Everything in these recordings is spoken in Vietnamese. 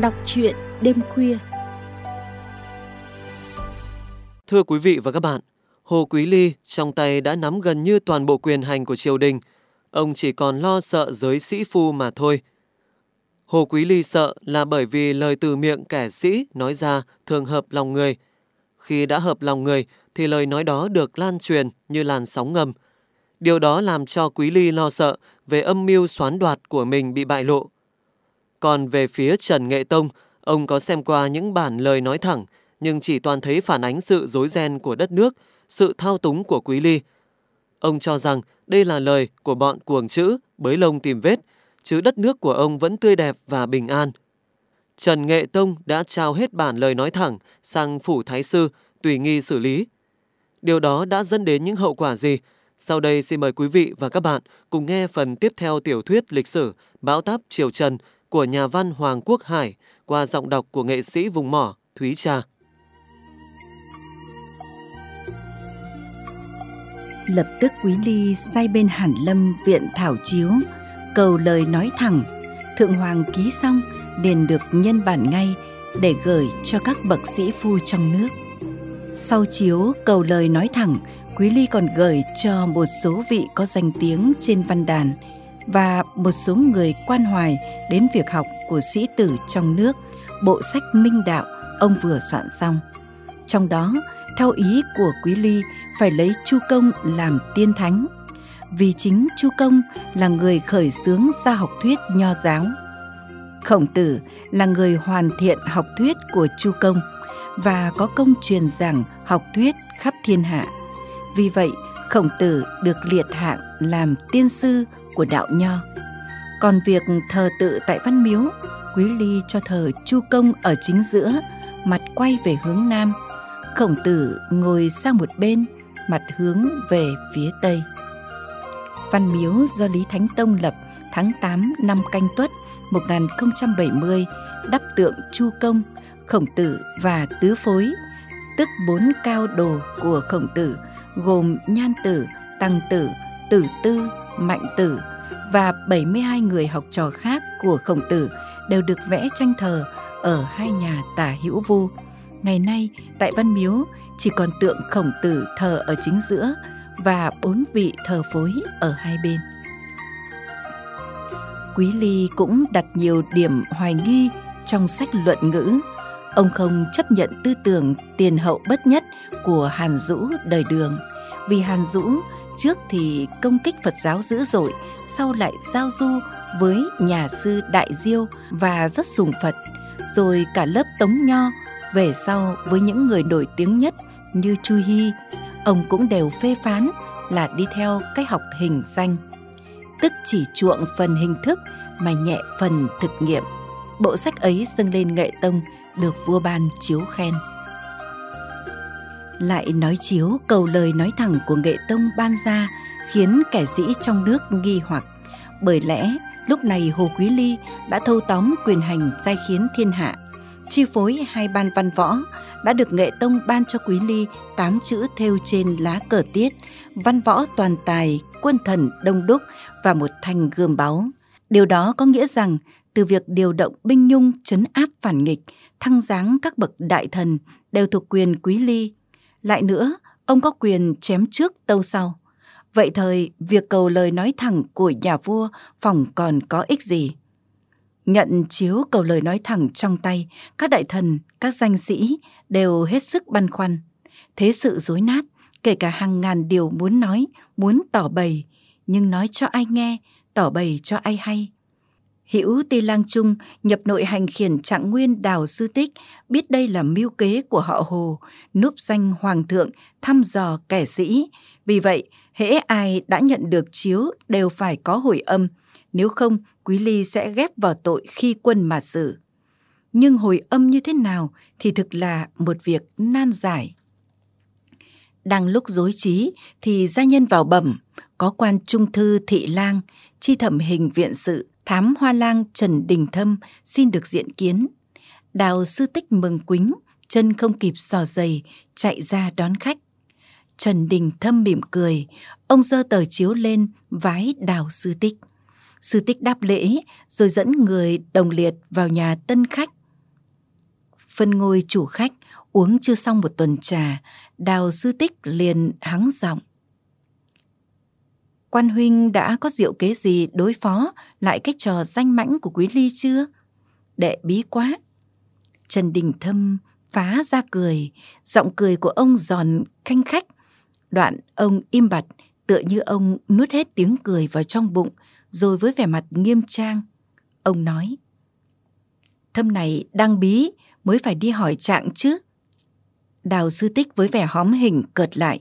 Đọc truyện đêm khuya. Thưa quý vị và các bạn, Hồ Quý Ly trong tay đã nắm gần như toàn bộ quyền hành của triều đình. Ông chỉ còn lo sợ giới sĩ phu mà thôi. Hồ Quý Ly sợ là bởi vì lời từ miệng kẻ sĩ nói ra thường hợp lòng người. Khi đã hợp lòng người thì lời nói đó được lan truyền như làn sóng ngầm. Điều đó làm cho Quý Ly lo sợ về âm mưu xoán đoạt của mình bị bại lộ. Còn về phía Trần Nghệ Tông, ông có xem qua những bản lời nói thẳng, nhưng chỉ toàn thấy phản ánh sự dối ren của đất nước, sự thao túng của Quý Ly. Ông cho rằng đây là lời của bọn cuồng chữ, bới lông tìm vết, chứ đất nước của ông vẫn tươi đẹp và bình an. Trần Nghệ Tông đã trao hết bản lời nói thẳng sang phủ thái sư, tùy nghi xử lý. Điều đó đã dẫn đến những hậu quả gì? Sau đây xin mời quý vị và các bạn cùng nghe phần tiếp theo tiểu thuyết lịch sử Bão táp Triều Trần của nhà văn Hoàng Quốc Hải qua giọng đọc của nghệ sĩ vùng mỏ Thúy Trà. Lập tức Quý Ly say bên Hàn Lâm viện thảo chiếu, cầu lời nói thẳng, Thượng Hoàng ký xong liền được nhân bản ngay để gửi cho các bậc sĩ phu trong nước. Sau chiếu cầu lời nói thẳng, Quý Ly còn gửi cho một số vị có danh tiếng trên văn đàn và một số người quan hoài đến việc học của sĩ tử trong nước, bộ sách Minh Đạo ông vừa soạn xong. Trong đó, theo ý của Quý Ly phải lấy Chu Công làm tiên thánh, vì chính Chu Công là người khởi xướng ra học thuyết nho giáo. Khổng Tử là người hoàn thiện học thuyết của Chu Công và có công truyền giảng học thuyết khắp thiên hạ. Vì vậy, Khổng Tử được liệt hạng làm tiên sư của đạo nho. Còn việc thờ tự tại Văn Miếu, Quý Ly cho thờ Chu Công ở chính giữa, mặt quay về hướng Nam. Khổng Tử ngồi sang một bên, mặt hướng về phía Tây. Văn Miếu do Lý Thánh Tông lập tháng 8 năm Canh Tuất 1070 đắp tượng Chu Công, Khổng Tử và Tứ Phối, tức bốn cao đồ của Khổng Tử gồm Nhan Tử, Tăng Tử, Tử Tư, Mạnh Tử và 72 người học trò khác của Khổng Tử đều được vẽ tranh thờ ở hai nhà tả hữu vu. Ngày nay, tại Văn Miếu chỉ còn tượng Khổng Tử thờ ở chính giữa và bốn vị thờ phối ở hai bên. Quý Ly cũng đặt nhiều điểm hoài nghi trong sách luận ngữ. Ông không chấp nhận tư tưởng tiền hậu bất nhất của Hàn Dũ đời Đường, vì Hàn Dũ trước thì công kích Phật giáo dữ dội, sau lại giao du với nhà sư Đại Diêu và rất sùng Phật, rồi cả lớp Tống Nho về sau với những người nổi tiếng nhất như Chu Hy, ông cũng đều phê phán là đi theo cái học hình danh, tức chỉ chuộng phần hình thức mà nhẹ phần thực nghiệm. Bộ sách ấy dâng lên nghệ tông được vua ban chiếu khen lại nói chiếu cầu lời nói thẳng của nghệ tông ban ra khiến kẻ sĩ trong nước nghi hoặc. Bởi lẽ, lúc này hồ quý ly đã thâu tóm quyền hành sai khiến thiên hạ. Chi phối hai ban văn võ đã được nghệ tông ban cho quý ly tám chữ thêu trên lá cờ tiết, văn võ toàn tài, quân thần đông đúc và một thanh gươm báu. Điều đó có nghĩa rằng, từ việc điều động binh nhung chấn áp phản nghịch, thăng giáng các bậc đại thần, đều thuộc quyền quý ly lại nữa, ông có quyền chém trước tâu sau. Vậy thời, việc cầu lời nói thẳng của nhà vua phòng còn có ích gì? Nhận chiếu cầu lời nói thẳng trong tay, các đại thần, các danh sĩ đều hết sức băn khoăn. Thế sự dối nát, kể cả hàng ngàn điều muốn nói, muốn tỏ bày, nhưng nói cho ai nghe, tỏ bày cho ai hay. Hữu Ti Lang Trung nhập nội hành khiển trạng nguyên đào sư tích, biết đây là mưu kế của họ Hồ, núp danh hoàng thượng, thăm dò kẻ sĩ. Vì vậy, hễ ai đã nhận được chiếu đều phải có hồi âm, nếu không Quý Ly sẽ ghép vào tội khi quân mà xử. Nhưng hồi âm như thế nào thì thực là một việc nan giải. Đang lúc dối trí thì gia nhân vào bẩm, có quan trung thư thị lang, chi thẩm hình viện sự thám hoa lang Trần Đình Thâm xin được diện kiến. Đào sư tích mừng quính, chân không kịp sò giày, chạy ra đón khách. Trần Đình Thâm mỉm cười, ông giơ tờ chiếu lên vái đào sư tích. Sư tích đáp lễ, rồi dẫn người đồng liệt vào nhà tân khách. Phân ngôi chủ khách uống chưa xong một tuần trà, đào sư tích liền hắng giọng. Quan huynh đã có diệu kế gì đối phó lại cái trò danh mãnh của quý ly chưa? Đệ bí quá. Trần Đình Thâm phá ra cười, giọng cười của ông giòn khanh khách. Đoạn ông im bặt, tựa như ông nuốt hết tiếng cười vào trong bụng, rồi với vẻ mặt nghiêm trang. Ông nói, Thâm này đang bí, mới phải đi hỏi trạng chứ. Đào sư tích với vẻ hóm hình cợt lại.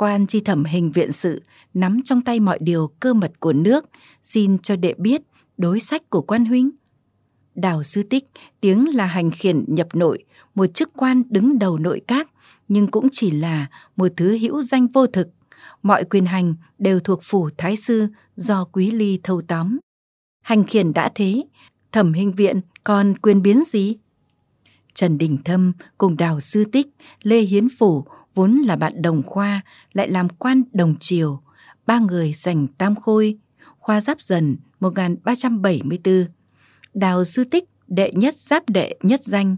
Quan chi thẩm hình viện sự nắm trong tay mọi điều cơ mật của nước, xin cho đệ biết đối sách của quan huynh. Đào sư tích tiếng là hành khiển nhập nội, một chức quan đứng đầu nội các, nhưng cũng chỉ là một thứ hữu danh vô thực. Mọi quyền hành đều thuộc phủ thái sư do quý ly thâu tóm. Hành khiển đã thế, thẩm hình viện còn quyền biến gì? Trần Đình Thâm cùng Đào Sư Tích, Lê Hiến Phủ vốn là bạn đồng khoa, lại làm quan đồng triều. Ba người giành tam khôi, khoa giáp dần 1374. Đào Sư Tích đệ nhất giáp đệ nhất danh.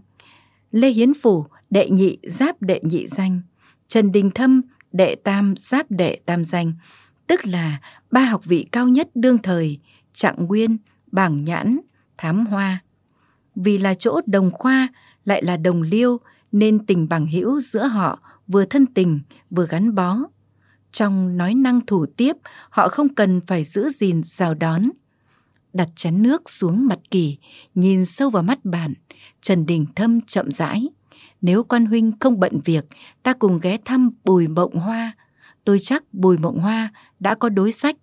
Lê Hiến Phủ đệ nhị giáp đệ nhị danh. Trần Đình Thâm đệ tam giáp đệ tam danh. Tức là ba học vị cao nhất đương thời, trạng nguyên, bảng nhãn, thám hoa. Vì là chỗ đồng khoa lại là đồng liêu nên tình bằng hữu giữa họ vừa thân tình vừa gắn bó. Trong nói năng thủ tiếp, họ không cần phải giữ gìn rào đón. Đặt chén nước xuống mặt kỳ, nhìn sâu vào mắt bạn, Trần Đình Thâm chậm rãi. Nếu quan huynh không bận việc, ta cùng ghé thăm Bùi Mộng Hoa. Tôi chắc Bùi Mộng Hoa đã có đối sách.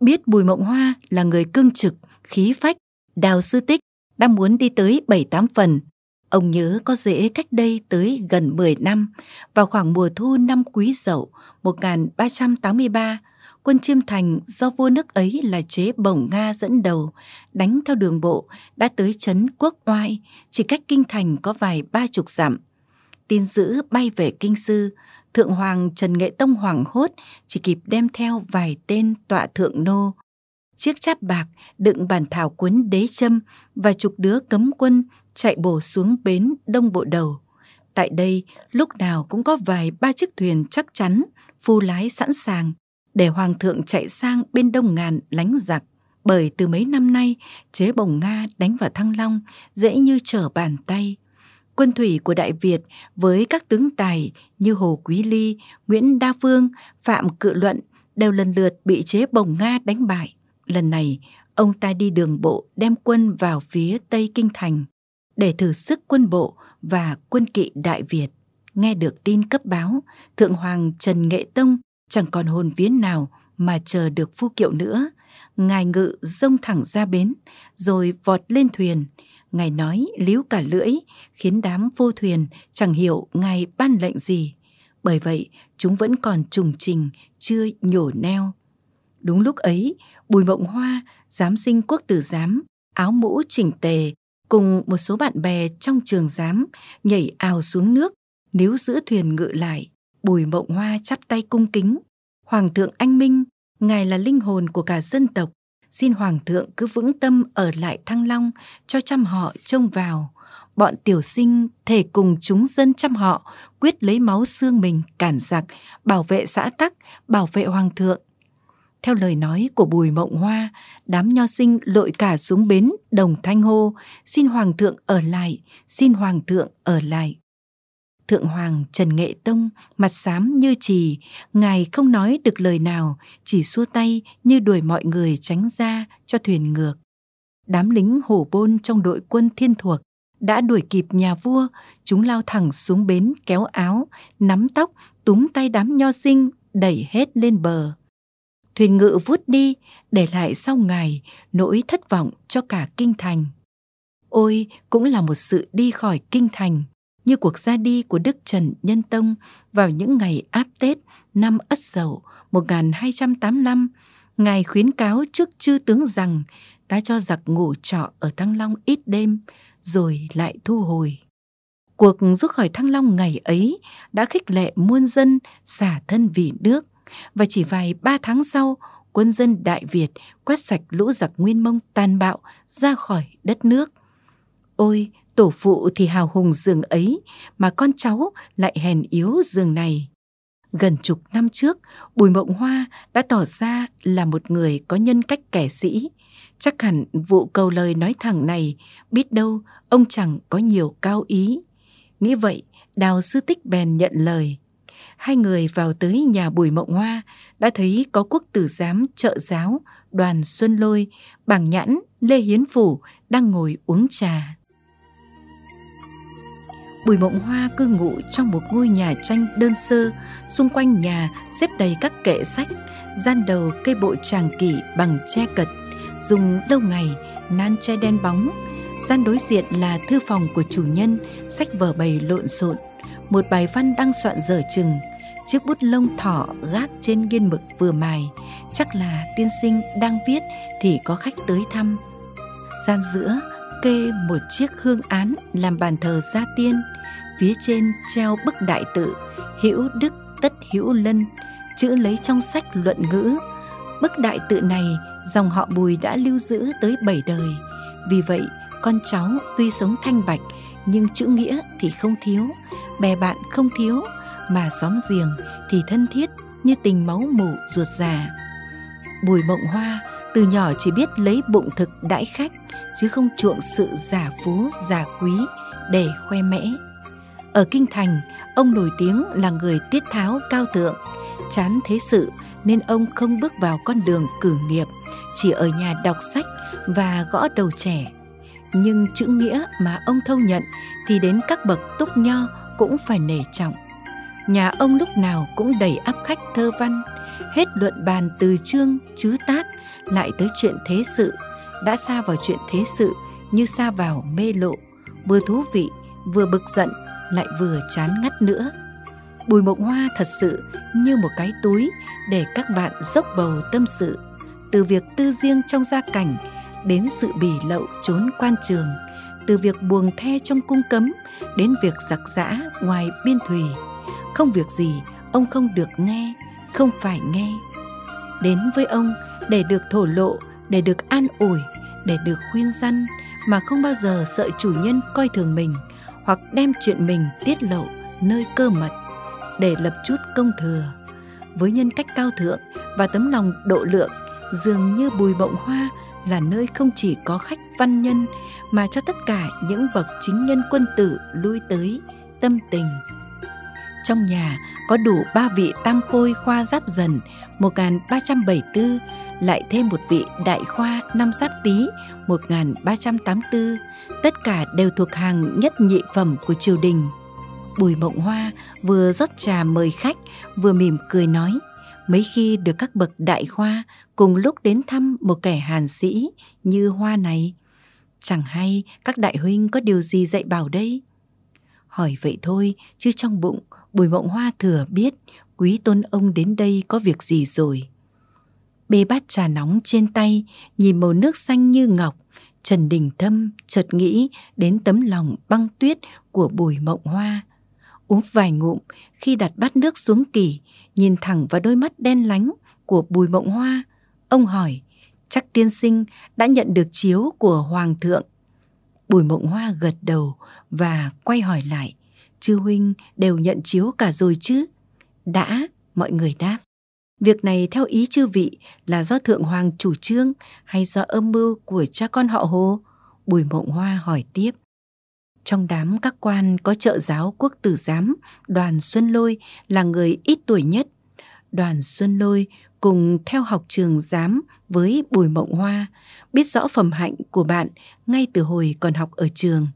Biết Bùi Mộng Hoa là người cương trực, khí phách, đào sư tích, đang muốn đi tới 7-8 phần. Ông nhớ có dễ cách đây tới gần 10 năm, vào khoảng mùa thu năm Quý Dậu 1383, quân Chiêm Thành do vua nước ấy là chế bổng Nga dẫn đầu, đánh theo đường bộ, đã tới trấn Quốc Oai, chỉ cách kinh thành có vài ba chục dặm. Tin dữ bay về kinh sư, Thượng Hoàng Trần Nghệ Tông hoảng hốt, chỉ kịp đem theo vài tên tọa thượng nô, chiếc cháp bạc đựng bản thảo cuốn đế châm và chục đứa cấm quân chạy bổ xuống bến đông bộ đầu. Tại đây, lúc nào cũng có vài ba chiếc thuyền chắc chắn, phu lái sẵn sàng, để hoàng thượng chạy sang bên đông ngàn lánh giặc. Bởi từ mấy năm nay, chế bồng Nga đánh vào Thăng Long dễ như trở bàn tay. Quân thủy của Đại Việt với các tướng tài như Hồ Quý Ly, Nguyễn Đa Phương, Phạm Cự Luận đều lần lượt bị chế bồng Nga đánh bại. Lần này, ông ta đi đường bộ đem quân vào phía Tây Kinh Thành để thử sức quân bộ và quân kỵ Đại Việt. Nghe được tin cấp báo, Thượng Hoàng Trần Nghệ Tông chẳng còn hồn viến nào mà chờ được phu kiệu nữa. Ngài ngự rông thẳng ra bến, rồi vọt lên thuyền. Ngài nói líu cả lưỡi, khiến đám vô thuyền chẳng hiểu ngài ban lệnh gì. Bởi vậy, chúng vẫn còn trùng trình, chưa nhổ neo. Đúng lúc ấy, Bùi Mộng Hoa, giám sinh quốc tử giám, áo mũ chỉnh tề, cùng một số bạn bè trong trường giám nhảy ào xuống nước, nếu giữa thuyền ngự lại. Bùi Mộng Hoa chắp tay cung kính. Hoàng thượng anh minh, ngài là linh hồn của cả dân tộc. Xin Hoàng thượng cứ vững tâm ở lại Thăng Long cho trăm họ trông vào. Bọn tiểu sinh thể cùng chúng dân trăm họ, quyết lấy máu xương mình cản giặc, bảo vệ xã tắc, bảo vệ Hoàng thượng theo lời nói của Bùi Mộng Hoa, đám nho sinh lội cả xuống bến đồng thanh hô, xin Hoàng thượng ở lại, xin Hoàng thượng ở lại. Thượng Hoàng Trần Nghệ Tông mặt xám như trì, ngài không nói được lời nào, chỉ xua tay như đuổi mọi người tránh ra cho thuyền ngược. Đám lính hổ bôn trong đội quân thiên thuộc đã đuổi kịp nhà vua, chúng lao thẳng xuống bến kéo áo, nắm tóc, túm tay đám nho sinh, đẩy hết lên bờ thuyền ngự vút đi để lại sau ngày nỗi thất vọng cho cả kinh thành. Ôi cũng là một sự đi khỏi kinh thành như cuộc ra đi của Đức Trần Nhân Tông vào những ngày áp Tết năm Ất Dậu 1285, Ngài khuyến cáo trước chư tướng rằng đã cho giặc ngủ trọ ở Thăng Long ít đêm, rồi lại thu hồi. Cuộc rút khỏi Thăng Long ngày ấy đã khích lệ muôn dân xả thân vì nước, và chỉ vài ba tháng sau, quân dân Đại Việt quét sạch lũ giặc Nguyên Mông tàn bạo ra khỏi đất nước. Ôi, Tổ phụ thì hào hùng giường ấy mà con cháu lại hèn yếu giường này. Gần chục năm trước, Bùi Mộng Hoa đã tỏ ra là một người có nhân cách kẻ sĩ. Chắc hẳn vụ câu lời nói thẳng này, biết đâu ông chẳng có nhiều cao ý. Nghĩ vậy, Đào Sư Tích bèn nhận lời. Hai người vào tới nhà Bùi Mộng Hoa đã thấy có quốc tử giám trợ giáo, đoàn Xuân Lôi, bảng nhãn, Lê Hiến Phủ đang ngồi uống trà. Bùi Mộng Hoa cư ngụ trong một ngôi nhà tranh đơn sơ, xung quanh nhà xếp đầy các kệ sách, gian đầu cây bộ tràng kỷ bằng tre cật, dùng lâu ngày, nan che đen bóng. Gian đối diện là thư phòng của chủ nhân, sách vở bày lộn xộn, một bài văn đang soạn dở chừng, chiếc bút lông thỏ gác trên nghiên mực vừa mài, chắc là tiên sinh đang viết thì có khách tới thăm. Gian giữa kê một chiếc hương án làm bàn thờ gia tiên, phía trên treo bức đại tự hữu đức tất hữu lân chữ lấy trong sách luận ngữ. Bức đại tự này dòng họ bùi đã lưu giữ tới bảy đời. Vì vậy con cháu tuy sống thanh bạch nhưng chữ nghĩa thì không thiếu. Bè bạn không thiếu mà xóm giềng thì thân thiết như tình máu mủ ruột già bùi mộng hoa từ nhỏ chỉ biết lấy bụng thực đãi khách chứ không chuộng sự giả phú giả quý để khoe mẽ ở Kinh Thành, ông nổi tiếng là người tiết tháo cao thượng, chán thế sự nên ông không bước vào con đường cử nghiệp, chỉ ở nhà đọc sách và gõ đầu trẻ. Nhưng chữ nghĩa mà ông thâu nhận thì đến các bậc túc nho cũng phải nể trọng. Nhà ông lúc nào cũng đầy áp khách thơ văn, hết luận bàn từ chương, chứ tác, lại tới chuyện thế sự, đã xa vào chuyện thế sự như xa vào mê lộ, vừa thú vị, vừa bực giận lại vừa chán ngắt nữa. Bùi Mộng Hoa thật sự như một cái túi để các bạn dốc bầu tâm sự, từ việc tư riêng trong gia cảnh đến sự bỉ lậu trốn quan trường, từ việc buồng the trong cung cấm đến việc giặc giã ngoài biên thùy. Không việc gì ông không được nghe, không phải nghe. Đến với ông để được thổ lộ, để được an ủi, để được khuyên răn mà không bao giờ sợ chủ nhân coi thường mình – hoặc đem chuyện mình tiết lộ nơi cơ mật để lập chút công thừa với nhân cách cao thượng và tấm lòng độ lượng dường như bùi bộng hoa là nơi không chỉ có khách văn nhân mà cho tất cả những bậc chính nhân quân tử lui tới tâm tình trong nhà có đủ ba vị tam khôi khoa giáp dần 1374, lại thêm một vị đại khoa năm giáp tý 1384, tất cả đều thuộc hàng nhất nhị phẩm của triều đình. Bùi Mộng Hoa vừa rót trà mời khách, vừa mỉm cười nói, mấy khi được các bậc đại khoa cùng lúc đến thăm một kẻ hàn sĩ như Hoa này. Chẳng hay các đại huynh có điều gì dạy bảo đây? Hỏi vậy thôi, chứ trong bụng Bùi Mộng Hoa thừa biết quý tôn ông đến đây có việc gì rồi. Bê bát trà nóng trên tay, nhìn màu nước xanh như ngọc, Trần Đình Thâm chợt nghĩ đến tấm lòng băng tuyết của Bùi Mộng Hoa. Uống vài ngụm, khi đặt bát nước xuống kỳ, nhìn thẳng vào đôi mắt đen lánh của Bùi Mộng Hoa, ông hỏi, chắc tiên sinh đã nhận được chiếu của Hoàng thượng. Bùi Mộng Hoa gật đầu và quay hỏi lại, chư huynh đều nhận chiếu cả rồi chứ? Đã, mọi người đáp. Việc này theo ý chư vị là do Thượng Hoàng chủ trương hay do âm mưu của cha con họ Hồ? Bùi Mộng Hoa hỏi tiếp. Trong đám các quan có trợ giáo quốc tử giám, đoàn Xuân Lôi là người ít tuổi nhất. Đoàn Xuân Lôi cùng theo học trường giám với Bùi Mộng Hoa, biết rõ phẩm hạnh của bạn ngay từ hồi còn học ở trường.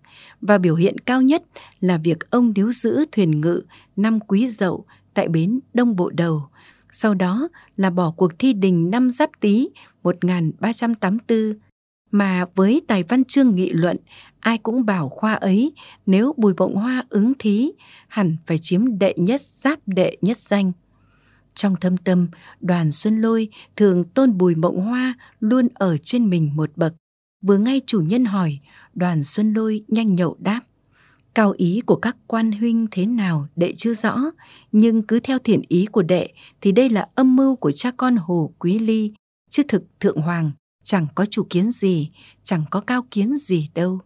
Và biểu hiện cao nhất là việc ông níu giữ thuyền ngự năm quý dậu tại bến Đông Bộ Đầu. Sau đó là bỏ cuộc thi đình năm Giáp Tý 1384 mà với tài văn chương nghị luận ai cũng bảo khoa ấy nếu Bùi Bộng Hoa ứng thí hẳn phải chiếm đệ nhất giáp đệ nhất danh. Trong thâm tâm, đoàn Xuân Lôi thường tôn Bùi Mộng Hoa luôn ở trên mình một bậc. Vừa ngay chủ nhân hỏi, đoàn Xuân Lôi nhanh nhậu đáp. Cao ý của các quan huynh thế nào đệ chưa rõ, nhưng cứ theo thiện ý của đệ thì đây là âm mưu của cha con Hồ Quý Ly, chứ thực thượng hoàng chẳng có chủ kiến gì, chẳng có cao kiến gì đâu.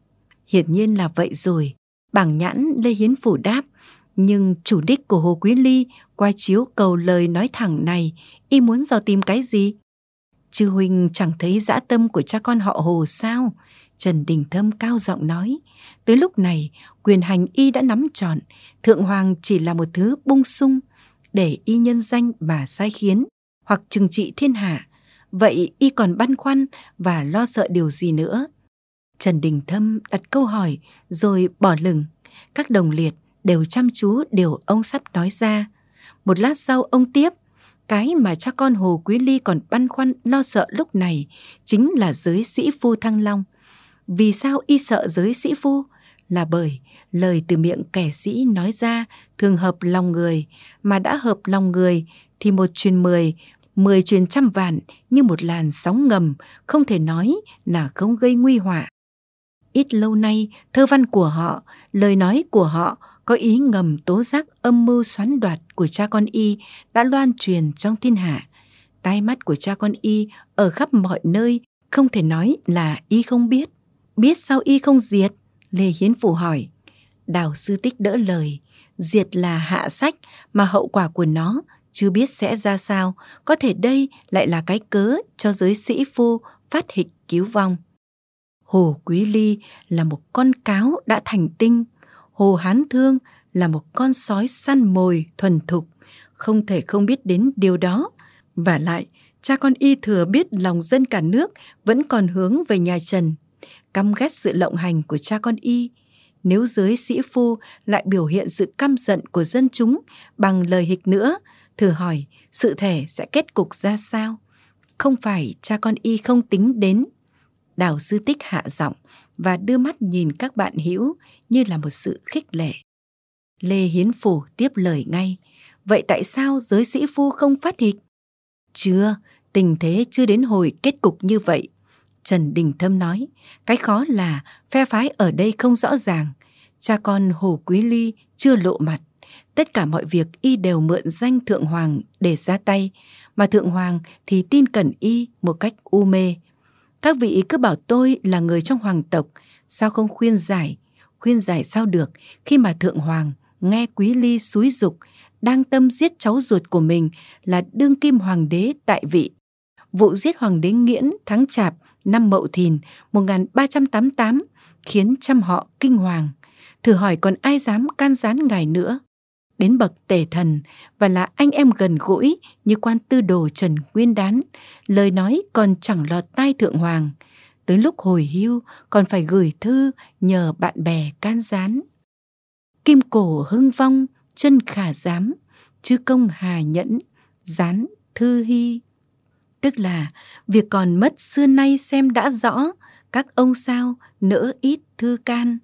Hiển nhiên là vậy rồi. Bảng nhãn Lê Hiến Phủ đáp. Nhưng chủ đích của Hồ Quý Ly qua chiếu cầu lời nói thẳng này, y muốn dò tìm cái gì? Chư huynh chẳng thấy dã tâm của cha con họ Hồ sao? Trần Đình Thâm cao giọng nói. Tới lúc này, quyền hành y đã nắm trọn, thượng hoàng chỉ là một thứ bung sung, để y nhân danh mà sai khiến, hoặc trừng trị thiên hạ. Vậy y còn băn khoăn và lo sợ điều gì nữa? Trần Đình Thâm đặt câu hỏi rồi bỏ lửng. Các đồng liệt đều chăm chú điều ông sắp nói ra. Một lát sau ông tiếp, cái mà cha con Hồ Quý Ly còn băn khoăn lo sợ lúc này chính là giới sĩ phu Thăng Long. Vì sao y sợ giới sĩ phu? Là bởi lời từ miệng kẻ sĩ nói ra thường hợp lòng người, mà đã hợp lòng người thì một truyền mười, mười truyền trăm vạn như một làn sóng ngầm, không thể nói là không gây nguy họa. Ít lâu nay, thơ văn của họ, lời nói của họ có ý ngầm tố giác âm mưu xoắn đoạt của cha con y đã loan truyền trong thiên hạ. Tai mắt của cha con y ở khắp mọi nơi, không thể nói là y không biết. Biết sao y không diệt? Lê Hiến Phủ hỏi. Đào sư tích đỡ lời, diệt là hạ sách mà hậu quả của nó chưa biết sẽ ra sao, có thể đây lại là cái cớ cho giới sĩ phu phát hịch cứu vong. Hồ Quý Ly là một con cáo đã thành tinh, Hồ Hán Thương là một con sói săn mồi thuần thục, không thể không biết đến điều đó. Và lại, cha con y thừa biết lòng dân cả nước vẫn còn hướng về nhà Trần. Căm ghét sự lộng hành của cha con y, nếu giới sĩ phu lại biểu hiện sự căm giận của dân chúng bằng lời hịch nữa, thử hỏi sự thể sẽ kết cục ra sao? Không phải cha con y không tính đến. Đào sư tích hạ giọng và đưa mắt nhìn các bạn hữu như là một sự khích lệ. Lê Hiến Phủ tiếp lời ngay. Vậy tại sao giới sĩ phu không phát hịch? Chưa, tình thế chưa đến hồi kết cục như vậy. Trần Đình Thâm nói, cái khó là phe phái ở đây không rõ ràng. Cha con Hồ Quý Ly chưa lộ mặt. Tất cả mọi việc y đều mượn danh Thượng Hoàng để ra tay, mà Thượng Hoàng thì tin cẩn y một cách u mê. Các vị cứ bảo tôi là người trong hoàng tộc, sao không khuyên giải? Khuyên giải sao được khi mà Thượng Hoàng nghe Quý Ly xúi dục đang tâm giết cháu ruột của mình là đương kim hoàng đế tại vị. Vụ giết hoàng đế Nghiễn tháng Chạp năm Mậu Thìn 1388 khiến trăm họ kinh hoàng. Thử hỏi còn ai dám can gián ngài nữa? Đến bậc tể thần và là anh em gần gũi như quan tư đồ Trần Nguyên Đán, lời nói còn chẳng lọt tai thượng hoàng. Tới lúc hồi hưu còn phải gửi thư nhờ bạn bè can gián. Kim cổ hưng vong, chân khả giám, chứ công hà nhẫn, gián thư hy tức là việc còn mất xưa nay xem đã rõ, các ông sao nỡ ít thư can.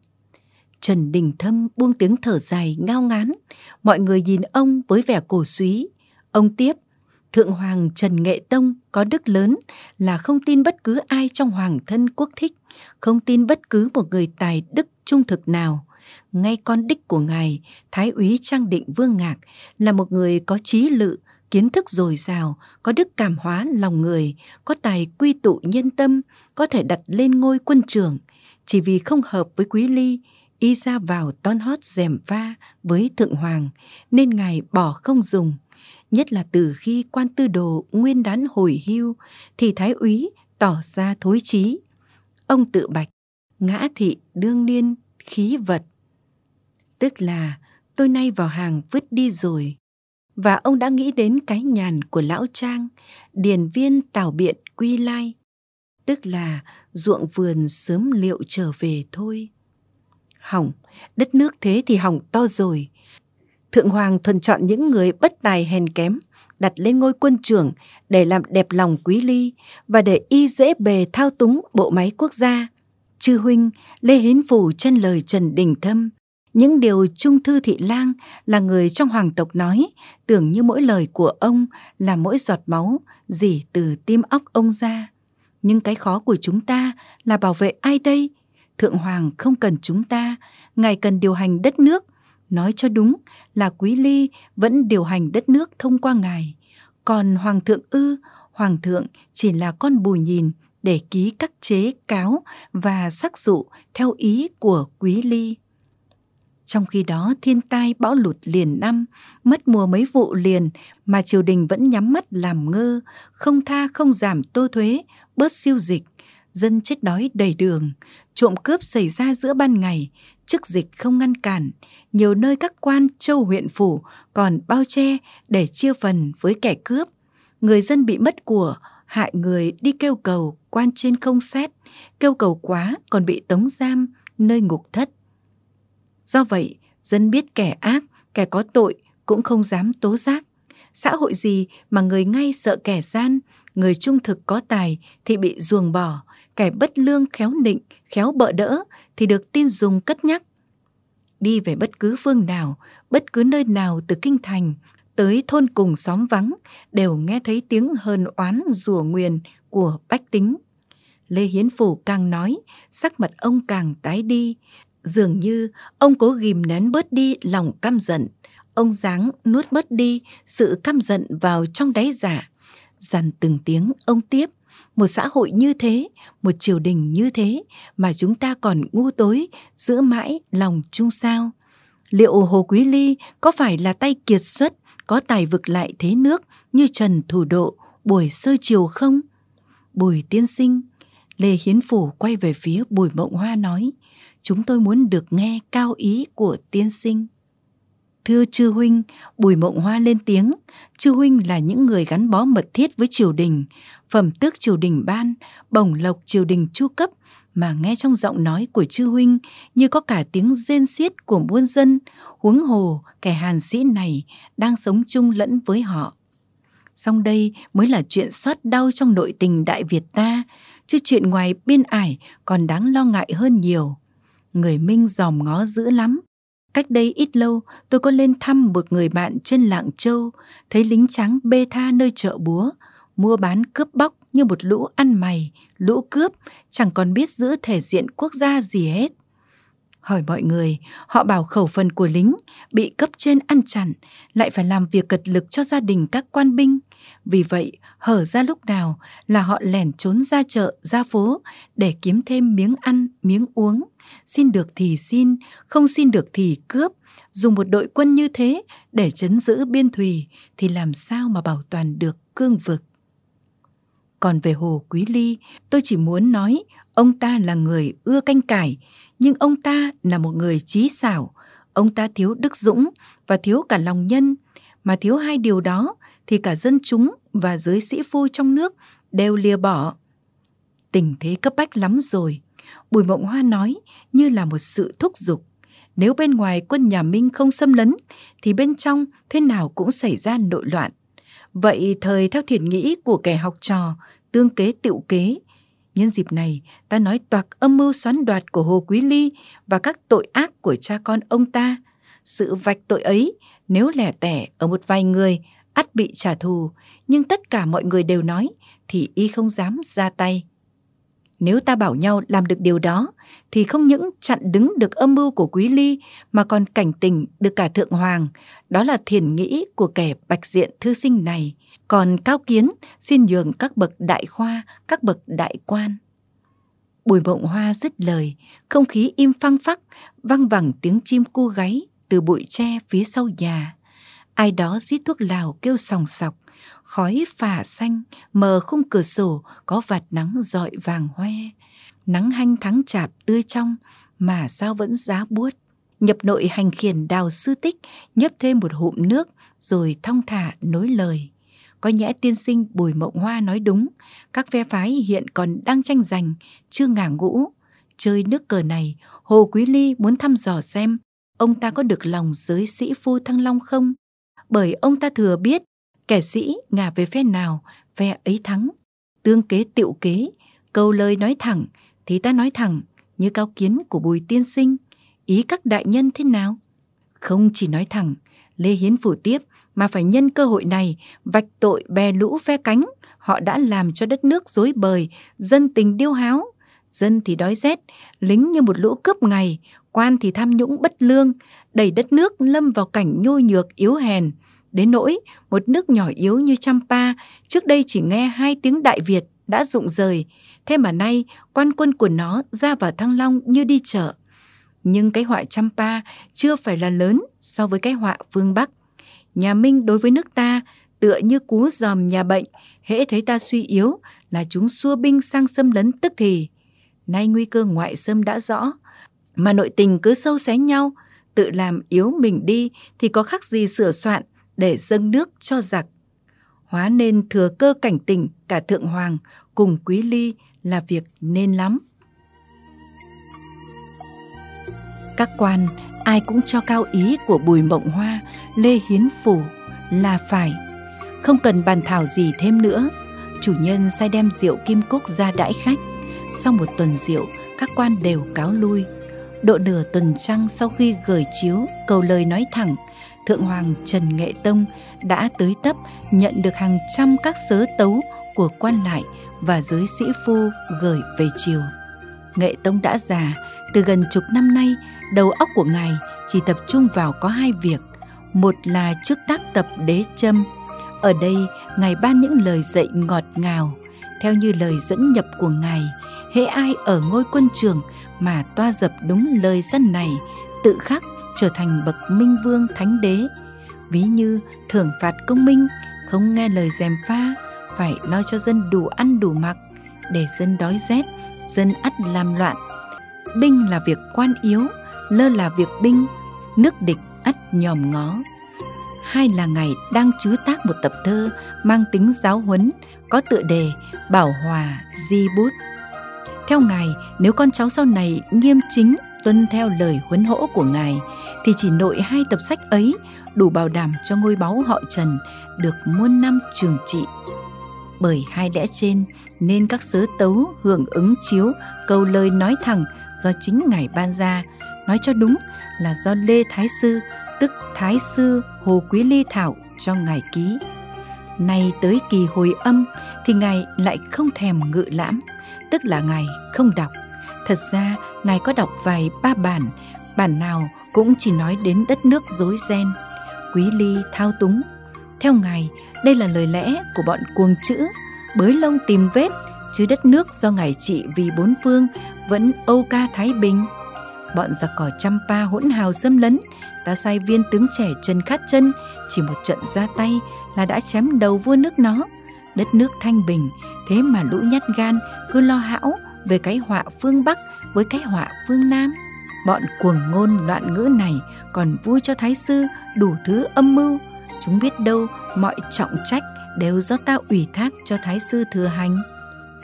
Trần Đình Thâm buông tiếng thở dài ngao ngán, mọi người nhìn ông với vẻ cổ suý. Ông tiếp, Thượng Hoàng Trần Nghệ Tông có đức lớn là không tin bất cứ ai trong hoàng thân quốc thích, không tin bất cứ một người tài đức trung thực nào. Ngay con đích của ngài, Thái úy Trang Định Vương Ngạc, là một người có trí lự, kiến thức dồi dào, có đức cảm hóa lòng người, có tài quy tụ nhân tâm, có thể đặt lên ngôi quân trưởng. Chỉ vì không hợp với Quý Ly, y ra vào ton hót dèm pha với Thượng Hoàng, nên ngài bỏ không dùng. Nhất là từ khi quan tư đồ nguyên đán hồi hưu, thì Thái úy tỏ ra thối chí. Ông tự bạch, ngã thị đương niên khí vật. Tức là tôi nay vào hàng vứt đi rồi, và ông đã nghĩ đến cái nhàn của lão trang điền viên tảo biện quy lai tức là ruộng vườn sớm liệu trở về thôi hỏng đất nước thế thì hỏng to rồi thượng hoàng thuần chọn những người bất tài hèn kém đặt lên ngôi quân trưởng để làm đẹp lòng quý ly và để y dễ bề thao túng bộ máy quốc gia chư huynh lê hiến phủ chân lời trần đình thâm những điều Trung Thư Thị Lang là người trong hoàng tộc nói, tưởng như mỗi lời của ông là mỗi giọt máu dỉ từ tim óc ông ra. Nhưng cái khó của chúng ta là bảo vệ ai đây? Thượng Hoàng không cần chúng ta, Ngài cần điều hành đất nước. Nói cho đúng là Quý Ly vẫn điều hành đất nước thông qua Ngài. Còn Hoàng thượng ư, Hoàng thượng chỉ là con bùi nhìn để ký các chế cáo và sắc dụ theo ý của quý ly. Trong khi đó thiên tai bão lụt liền năm, mất mùa mấy vụ liền mà triều đình vẫn nhắm mắt làm ngơ, không tha không giảm tô thuế, bớt siêu dịch, dân chết đói đầy đường, trộm cướp xảy ra giữa ban ngày, chức dịch không ngăn cản, nhiều nơi các quan châu huyện phủ còn bao che để chia phần với kẻ cướp. Người dân bị mất của, hại người đi kêu cầu, quan trên không xét, kêu cầu quá còn bị tống giam, nơi ngục thất. Do vậy, dân biết kẻ ác, kẻ có tội cũng không dám tố giác. Xã hội gì mà người ngay sợ kẻ gian, người trung thực có tài thì bị ruồng bỏ, kẻ bất lương khéo nịnh, khéo bợ đỡ thì được tin dùng cất nhắc. Đi về bất cứ phương nào, bất cứ nơi nào từ kinh thành, tới thôn cùng xóm vắng đều nghe thấy tiếng hờn oán rủa nguyền của bách tính. Lê Hiến Phủ càng nói, sắc mặt ông càng tái đi, dường như ông cố ghim nén bớt đi lòng căm giận. Ông dáng nuốt bớt đi sự căm giận vào trong đáy giả. Dằn từng tiếng ông tiếp, một xã hội như thế, một triều đình như thế mà chúng ta còn ngu tối giữ mãi lòng chung sao. Liệu Hồ Quý Ly có phải là tay kiệt xuất, có tài vực lại thế nước như Trần Thủ Độ, buổi sơ chiều không? Bùi tiên sinh, Lê Hiến Phủ quay về phía Bùi Mộng Hoa nói, chúng tôi muốn được nghe cao ý của tiên sinh. Thưa chư huynh, Bùi Mộng Hoa lên tiếng, chư huynh là những người gắn bó mật thiết với triều đình, phẩm tước triều đình ban, bổng lộc triều đình chu cấp, mà nghe trong giọng nói của chư huynh như có cả tiếng rên xiết của muôn dân, huống hồ kẻ hàn sĩ này đang sống chung lẫn với họ. Song đây mới là chuyện xót đau trong nội tình Đại Việt ta, chứ chuyện ngoài biên ải còn đáng lo ngại hơn nhiều. Người Minh dòm ngó dữ lắm, Cách đây ít lâu, tôi có lên thăm một người bạn trên Lạng Châu, thấy lính trắng bê tha nơi chợ búa, mua bán cướp bóc như một lũ ăn mày, lũ cướp, chẳng còn biết giữ thể diện quốc gia gì hết. Hỏi mọi người, họ bảo khẩu phần của lính bị cấp trên ăn chặn, lại phải làm việc cật lực cho gia đình các quan binh. Vì vậy, hở ra lúc nào là họ lẻn trốn ra chợ, ra phố để kiếm thêm miếng ăn, miếng uống xin được thì xin, không xin được thì cướp. Dùng một đội quân như thế để chấn giữ biên thùy thì làm sao mà bảo toàn được cương vực. Còn về Hồ Quý Ly, tôi chỉ muốn nói ông ta là người ưa canh cải, nhưng ông ta là một người trí xảo. Ông ta thiếu đức dũng và thiếu cả lòng nhân, mà thiếu hai điều đó thì cả dân chúng và giới sĩ phu trong nước đều lìa bỏ. Tình thế cấp bách lắm rồi, Bùi Mộng Hoa nói như là một sự thúc giục. Nếu bên ngoài quân nhà Minh không xâm lấn, thì bên trong thế nào cũng xảy ra nội loạn. Vậy thời theo thiền nghĩ của kẻ học trò, tương kế tựu kế. Nhân dịp này, ta nói toạc âm mưu xoắn đoạt của Hồ Quý Ly và các tội ác của cha con ông ta. Sự vạch tội ấy, nếu lẻ tẻ ở một vài người, ắt bị trả thù, nhưng tất cả mọi người đều nói, thì y không dám ra tay. Nếu ta bảo nhau làm được điều đó, thì không những chặn đứng được âm mưu của Quý Ly mà còn cảnh tình được cả Thượng Hoàng. Đó là thiền nghĩ của kẻ bạch diện thư sinh này. Còn cao kiến xin nhường các bậc đại khoa, các bậc đại quan. Bùi mộng hoa dứt lời, không khí im phăng phắc, văng vẳng tiếng chim cu gáy từ bụi tre phía sau nhà. Ai đó rít thuốc lào kêu sòng sọc, khói phả xanh, mờ khung cửa sổ, có vạt nắng dọi vàng hoe. Nắng hanh thắng chạp tươi trong, mà sao vẫn giá buốt. Nhập nội hành khiển đào sư tích, nhấp thêm một hụm nước, rồi thong thả nối lời. Có nhẽ tiên sinh bùi mộng hoa nói đúng, các phe phái hiện còn đang tranh giành, chưa ngả ngũ. Chơi nước cờ này, hồ quý ly muốn thăm dò xem, ông ta có được lòng giới sĩ phu thăng long không? Bởi ông ta thừa biết Kẻ sĩ ngả về phe nào, phe ấy thắng. Tương kế tiệu kế, câu lời nói thẳng thì ta nói thẳng như cao kiến của Bùi Tiên Sinh. Ý các đại nhân thế nào? Không chỉ nói thẳng, Lê Hiến phủ tiếp mà phải nhân cơ hội này vạch tội bè lũ phe cánh. Họ đã làm cho đất nước dối bời, dân tình điêu háo. Dân thì đói rét, lính như một lũ cướp ngày, quan thì tham nhũng bất lương, đẩy đất nước lâm vào cảnh nhôi nhược yếu hèn. Đến nỗi một nước nhỏ yếu như Champa trước đây chỉ nghe hai tiếng Đại Việt đã rụng rời, thế mà nay quan quân của nó ra vào Thăng Long như đi chợ. Nhưng cái họa Champa chưa phải là lớn so với cái họa phương Bắc. Nhà Minh đối với nước ta tựa như cú giòm nhà bệnh, hễ thấy ta suy yếu là chúng xua binh sang xâm lấn tức thì. Nay nguy cơ ngoại xâm đã rõ, mà nội tình cứ sâu xé nhau, tự làm yếu mình đi thì có khác gì sửa soạn để dâng nước cho giặc. Hóa nên thừa cơ cảnh tỉnh cả Thượng Hoàng cùng Quý Ly là việc nên lắm. Các quan ai cũng cho cao ý của Bùi Mộng Hoa, Lê Hiến Phủ là phải. Không cần bàn thảo gì thêm nữa, chủ nhân sai đem rượu kim cúc ra đãi khách. Sau một tuần rượu, các quan đều cáo lui. Độ nửa tuần trăng sau khi gửi chiếu cầu lời nói thẳng, Thượng Hoàng Trần Nghệ Tông đã tới tấp nhận được hàng trăm các sớ tấu của quan lại và giới sĩ phu gửi về triều. Nghệ Tông đã già, từ gần chục năm nay, đầu óc của ngài chỉ tập trung vào có hai việc. Một là trước tác tập đế châm. Ở đây, ngài ban những lời dạy ngọt ngào, theo như lời dẫn nhập của ngài. Hễ ai ở ngôi quân trường mà toa dập đúng lời dân này, tự khắc trở thành bậc minh vương thánh đế. Ví như thưởng phạt công minh, không nghe lời dèm pha, phải lo cho dân đủ ăn đủ mặc, để dân đói rét, dân ắt làm loạn. Binh là việc quan yếu, lơ là việc binh, nước địch ắt nhòm ngó. Hai là ngày đang chứa tác một tập thơ mang tính giáo huấn, có tựa đề Bảo Hòa Di Bút. Theo ngài, nếu con cháu sau này nghiêm chính tuân theo lời huấn hỗ của ngài, thì chỉ nội hai tập sách ấy đủ bảo đảm cho ngôi báu họ Trần được muôn năm trường trị. Bởi hai lẽ trên nên các sớ tấu hưởng ứng chiếu câu lời nói thẳng do chính ngài ban ra, nói cho đúng là do Lê Thái Sư, tức Thái Sư Hồ Quý Ly Thảo cho ngài ký. Nay tới kỳ hồi âm thì ngài lại không thèm ngự lãm, tức là ngài không đọc. Thật ra ngài có đọc vài ba bản, bản nào cũng chỉ nói đến đất nước rối ren, quý ly thao túng. Theo ngài, đây là lời lẽ của bọn cuồng chữ, bới lông tìm vết, chứ đất nước do ngài trị vì bốn phương vẫn âu ca thái bình. Bọn giặc cỏ Champa hỗn hào xâm lấn, ta sai viên tướng trẻ Trần Khát Chân chỉ một trận ra tay là đã chém đầu vua nước nó. Đất nước thanh bình, thế mà lũ nhát gan cứ lo hão về cái họa phương Bắc với cái họa phương Nam. Bọn cuồng ngôn loạn ngữ này còn vui cho Thái Sư đủ thứ âm mưu. Chúng biết đâu mọi trọng trách đều do ta ủy thác cho Thái Sư thừa hành.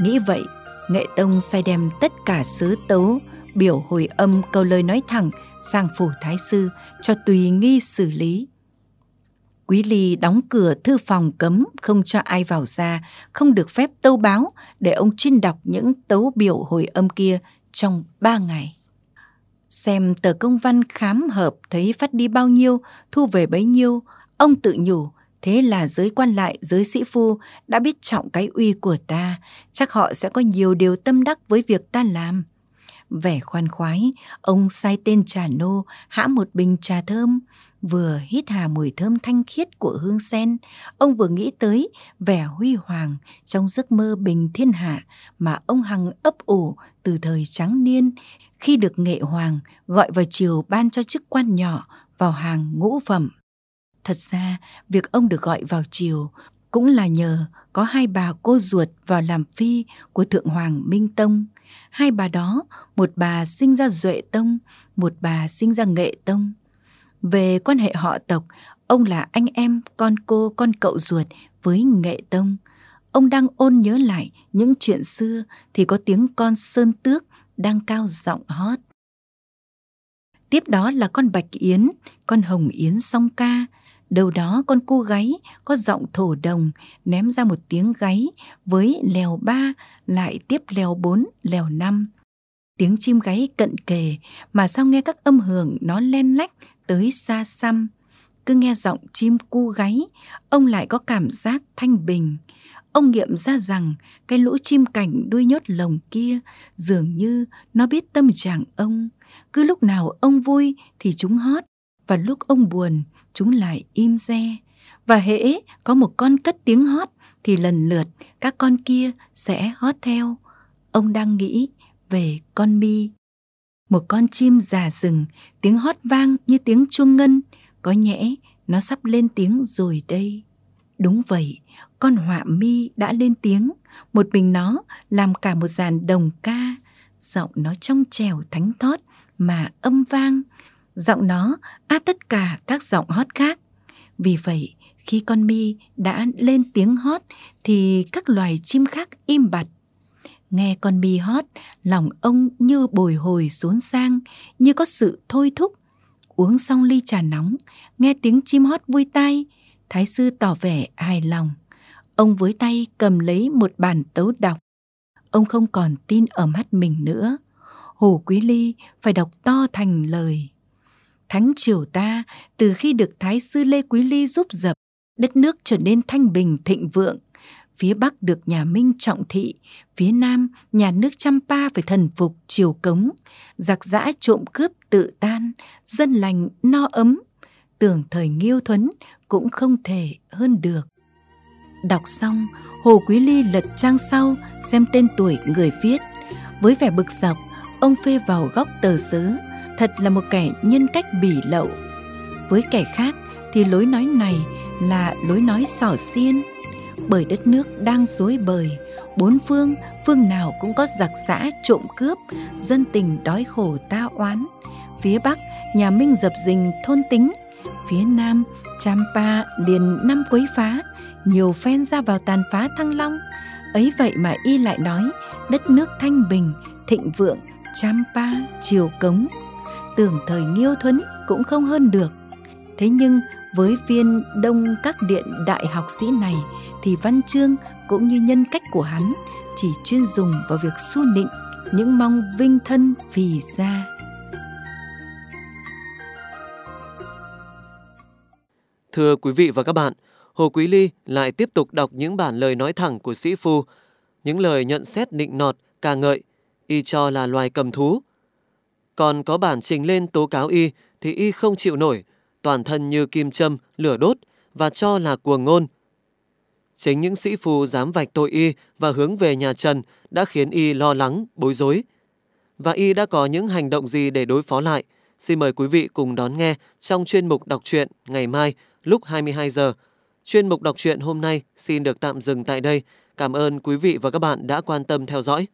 Nghĩ vậy, Nghệ Tông sai đem tất cả sứ tấu, biểu hồi âm câu lời nói thẳng sang phủ Thái Sư cho tùy nghi xử lý. Quý Ly đóng cửa thư phòng cấm không cho ai vào ra, không được phép tâu báo để ông trinh đọc những tấu biểu hồi âm kia trong ba ngày. Xem tờ công văn khám hợp thấy phát đi bao nhiêu, thu về bấy nhiêu, ông tự nhủ, thế là giới quan lại, giới sĩ phu đã biết trọng cái uy của ta, chắc họ sẽ có nhiều điều tâm đắc với việc ta làm. Vẻ khoan khoái, ông sai tên trà nô hã một bình trà thơm, vừa hít hà mùi thơm thanh khiết của hương sen, ông vừa nghĩ tới vẻ huy hoàng trong giấc mơ bình thiên hạ mà ông hằng ấp ủ từ thời trắng niên khi được nghệ hoàng gọi vào triều ban cho chức quan nhỏ vào hàng ngũ phẩm. Thật ra, việc ông được gọi vào triều cũng là nhờ có hai bà cô ruột vào làm phi của Thượng Hoàng Minh Tông. Hai bà đó, một bà sinh ra Duệ Tông, một bà sinh ra Nghệ Tông. Về quan hệ họ tộc, ông là anh em, con cô, con cậu ruột với Nghệ Tông. Ông đang ôn nhớ lại những chuyện xưa thì có tiếng con sơn tước đang cao giọng hót. Tiếp đó là con Bạch Yến, con Hồng Yến song ca. Đầu đó con cu gáy có giọng thổ đồng ném ra một tiếng gáy với lèo ba lại tiếp lèo bốn, lèo năm. Tiếng chim gáy cận kề mà sao nghe các âm hưởng nó len lách tới xa xăm. Cứ nghe giọng chim cu gáy, ông lại có cảm giác thanh bình. Ông nghiệm ra rằng cái lũ chim cảnh đuôi nhốt lồng kia dường như nó biết tâm trạng ông. Cứ lúc nào ông vui thì chúng hót, và lúc ông buồn chúng lại im re. Và hễ có một con cất tiếng hót thì lần lượt các con kia sẽ hót theo. Ông đang nghĩ về con mi. Một con chim già rừng, tiếng hót vang như tiếng chuông ngân, có nhẽ nó sắp lên tiếng rồi đây. Đúng vậy, con họa mi đã lên tiếng, một mình nó làm cả một dàn đồng ca, giọng nó trong trèo thánh thót mà âm vang, giọng nó át tất cả các giọng hót khác. Vì vậy, khi con mi đã lên tiếng hót thì các loài chim khác im bặt. Nghe con mi hót, lòng ông như bồi hồi xuống sang, như có sự thôi thúc. Uống xong ly trà nóng, nghe tiếng chim hót vui tai, Thái sư tỏ vẻ hài lòng. Ông với tay cầm lấy một bản tấu đọc. Ông không còn tin ở mắt mình nữa. Hồ Quý Ly phải đọc to thành lời. Thánh triều ta từ khi được Thái sư Lê Quý Ly giúp dập, đất nước trở nên thanh bình thịnh vượng. Phía Bắc được nhà Minh trọng thị, phía Nam nhà nước Champa phải thần phục triều cống, giặc giã trộm cướp tự tan, dân lành no ấm. Tưởng thời nghiêu thuấn cũng không thể hơn được. Đọc xong, Hồ Quý Ly lật trang sau xem tên tuổi người viết. Với vẻ bực dọc, ông phê vào góc tờ sớ, thật là một kẻ nhân cách bỉ lậu. Với kẻ khác thì lối nói này là lối nói sỏ xiên. Bởi đất nước đang dối bời, bốn phương, phương nào cũng có giặc giã trộm cướp, dân tình đói khổ ta oán. Phía Bắc, nhà Minh dập dình thôn tính, phía Nam, Champa liền năm quấy phá, nhiều phen ra vào tàn phá Thăng Long. Ấy vậy mà y lại nói, đất nước thanh bình, thịnh vượng, Champa, triều cống. Tưởng thời nghiêu thuấn cũng không hơn được. Thế nhưng với viên đông các điện đại học sĩ này thì văn chương cũng như nhân cách của hắn chỉ chuyên dùng vào việc xu nịnh những mong vinh thân vì gia. Thưa quý vị và các bạn, Hồ Quý Ly lại tiếp tục đọc những bản lời nói thẳng của sĩ phu, những lời nhận xét nịnh nọt, ca ngợi, y cho là loài cầm thú. Còn có bản trình lên tố cáo y thì y không chịu nổi, toàn thân như kim châm, lửa đốt và cho là cuồng ngôn. Chính những sĩ phu dám vạch tội y và hướng về nhà Trần đã khiến y lo lắng, bối rối. Và y đã có những hành động gì để đối phó lại? Xin mời quý vị cùng đón nghe trong chuyên mục đọc truyện ngày mai lúc 22 giờ. Chuyên mục đọc truyện hôm nay xin được tạm dừng tại đây. Cảm ơn quý vị và các bạn đã quan tâm theo dõi.